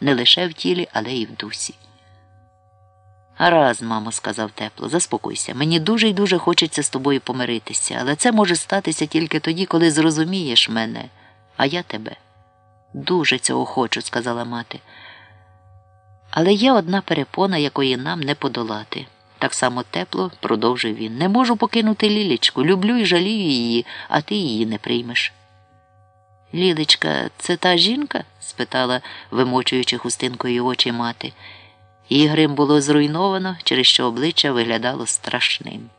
не лише в тілі, але й в дусі. Гаразд, мамо, сказав тепло, заспокойся. Мені дуже й дуже хочеться з тобою помиритися, але це може статися тільки тоді, коли зрозумієш мене, а я тебе. Дуже цього хочу, сказала мати. Але є одна перепона, якої нам не подолати. Так само тепло продовжив він. Не можу покинути Лілічку. Люблю і жалію її, а ти її не приймеш. Лілечка, це та жінка? спитала, вимочуючи хустинкою очі мати. Її грим було зруйновано, через що обличчя виглядало страшним.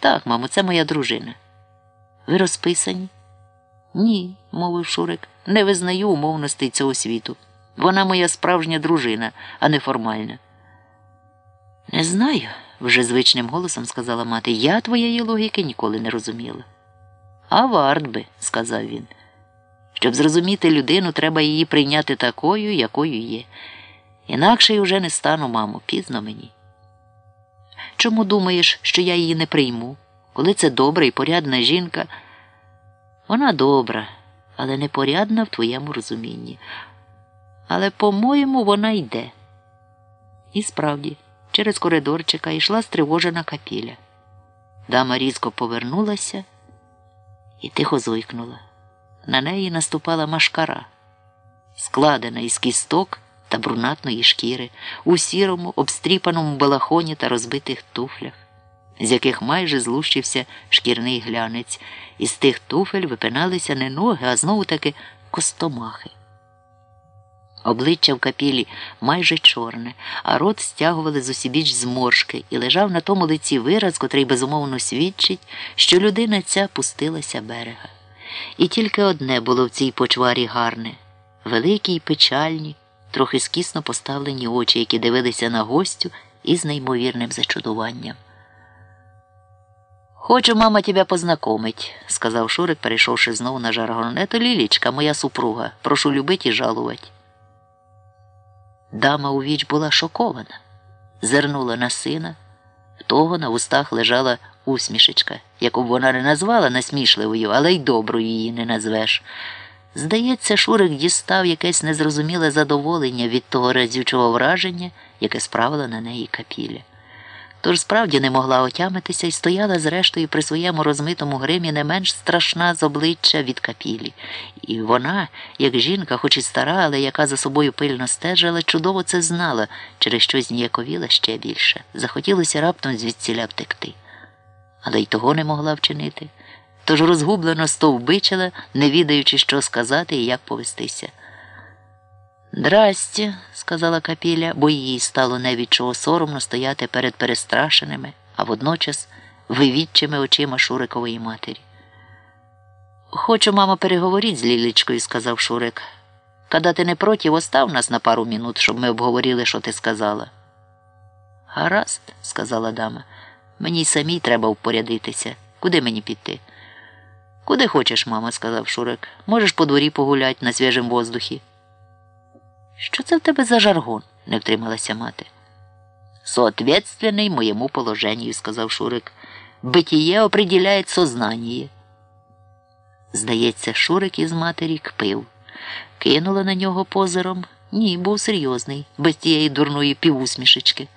Так, мамо, це моя дружина. Ви розписані? Ні, мовив Шурик, не визнаю умовностей цього світу. Вона моя справжня дружина, а не формальна. Не знаю, вже звичним голосом сказала мати. Я твоєї логіки ніколи не розуміла. А варт би, сказав він. Щоб зрозуміти людину, треба її прийняти такою, якою є. Інакше й уже не стану, мамо, пізно мені. Чому думаєш, що я її не прийму? Коли це добра і порядна жінка, вона добра, але непорядна в твоєму розумінні. Але, по-моєму, вона йде. І справді, через коридорчика йшла стривожена капіля. Дама різко повернулася і тихо зойкнула. На неї наступала машкара, складена із кісток та брунатної шкіри, у сірому, обстріпаному балахоні та розбитих туфлях, з яких майже злущився шкірний глянець, із тих туфель випиналися не ноги, а знову таки костомахи. Обличчя в капілі майже чорне, а рот стягували з усібіч зморшки, і лежав на тому лиці вираз, котрий безумовно свідчить, що людина ця пустилася берега. І тільки одне було в цій почварі гарне великі й печальні, трохи скісно поставлені очі, які дивилися на гостю із неймовірним зачудуванням. Хочу, мама, тебе познакомить, сказав Шурик, перейшовши знову на жаргон. Ето Лілічка, моя супруга. Прошу любить і жалувати. Дама у віч була шокована, зернула на сина, в того на устах лежала усмішечка, яку б вона не назвала насмішливою, але й доброю її не назвеш. Здається, Шурик дістав якесь незрозуміле задоволення від того разючого враження, яке справила на неї капіля. Тож справді не могла отямитися і стояла зрештою при своєму розмитому гримі не менш страшна з обличчя від капілі. І вона, як жінка, хоч і стара, але яка за собою пильно стежила, чудово це знала, через що зніяковіла ще більше. Захотілося раптом звідсіля втекти. Але й того не могла вчинити. Тож розгублено стовбичила, не відаючи, що сказати і як повестися. Здрасте, сказала капіля, бо їй стало не від чого соромно стояти перед перестрашеними, а водночас вивідчими очима Шурикової матері. Хочу, мама, переговоріть з Лілічкою, сказав Шурик. Когда ти не проти, остав нас на пару минут, щоб ми обговорили, що ти сказала. Гаразд, сказала дама, мені й самій треба впорядитися. Куди мені піти? Куди хочеш, мама, сказав Шурик. Можеш по дворі погулять на свіжому воздухі. Що це в тебе за жаргон? не втрималася мати. Соответственний моєму положенню, сказав Шурик. Битіє определяє сознання. Здається, Шурик із матері кпив. Кинула на нього позиром. Ні, був серйозний, без тієї дурної півусмішечки.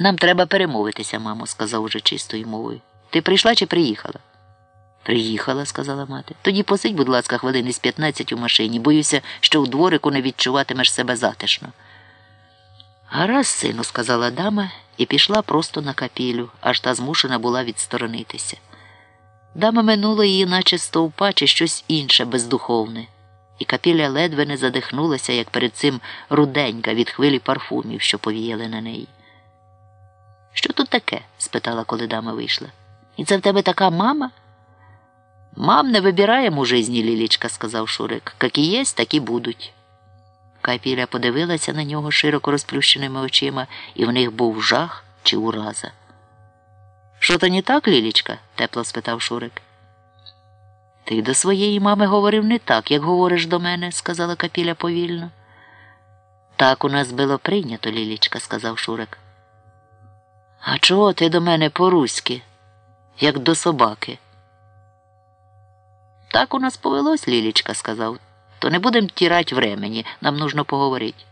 Нам треба перемовитися, мамо, сказав уже чистою мовою. Ти прийшла чи приїхала? Приїхала, сказала мати. Тоді посидь, будь ласка, хвилини з 15 у машині. Боюся, що у дворику не відчуватимеш себе затишно. Гаразд, сину, сказала дама і пішла просто на капілю, аж та змушена була відсторонитися. Дама минула її, наче стовпа, чи щось інше бездуховне, і капіля ледве не задихнулася, як перед цим руденька від хвилі парфумів, що повіяли на неї. Що тут таке? спитала, коли дама вийшла. І це в тебе така мама? Мам не вибираем у жизни, Лілічка, сказав Шурик. Какі єсть, такі будуть. Капіля подивилася на нього широко розплющеними очима, і в них був жах чи ураза. Що то не так, Лілічка? тепло спитав Шурик. Ти до своєї мами говорив не так, як говориш до мене, сказала Капіля повільно. Так у нас було прийнято, Лілічка, сказав Шурик. А чого ти до мене по-руськи, як до собаки? Так у нас повелось, Лілічка, сказав то не будем тірать времені, нам нужно поговорити.